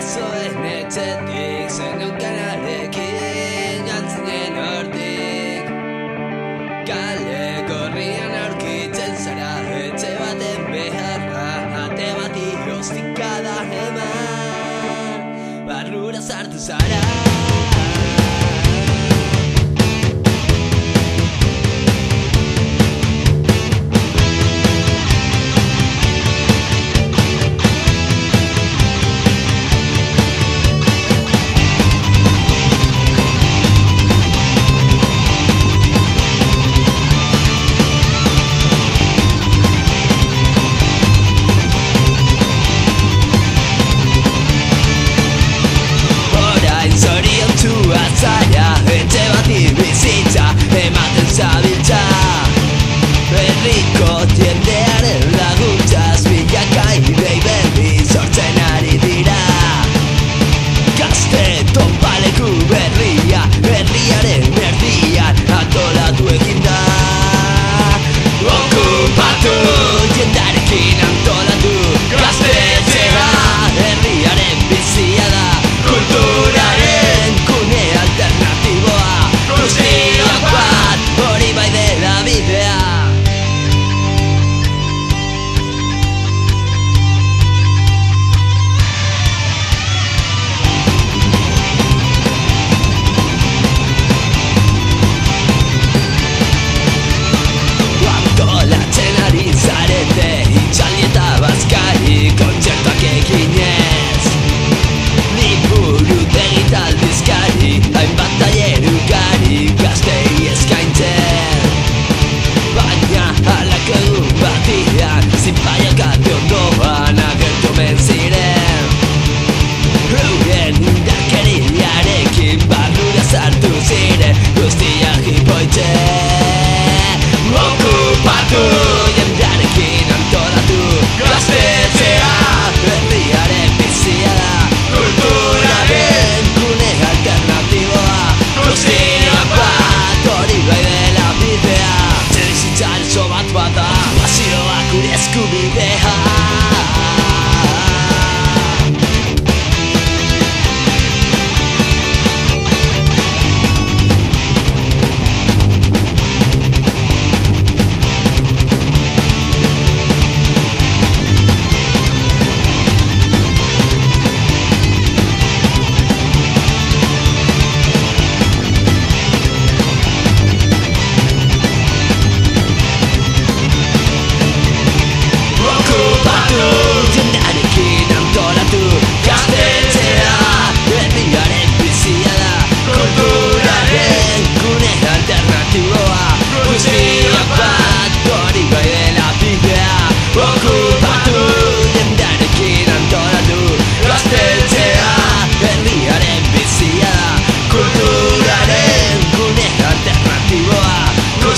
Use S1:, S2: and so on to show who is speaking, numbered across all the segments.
S1: zoen etxetik zenun kanarekin gantzinen hortik. Kale gorrian aurkitzen zara etxe baten beharra Ate bati hostikada eman. Barrura sartu zara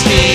S1: Steve.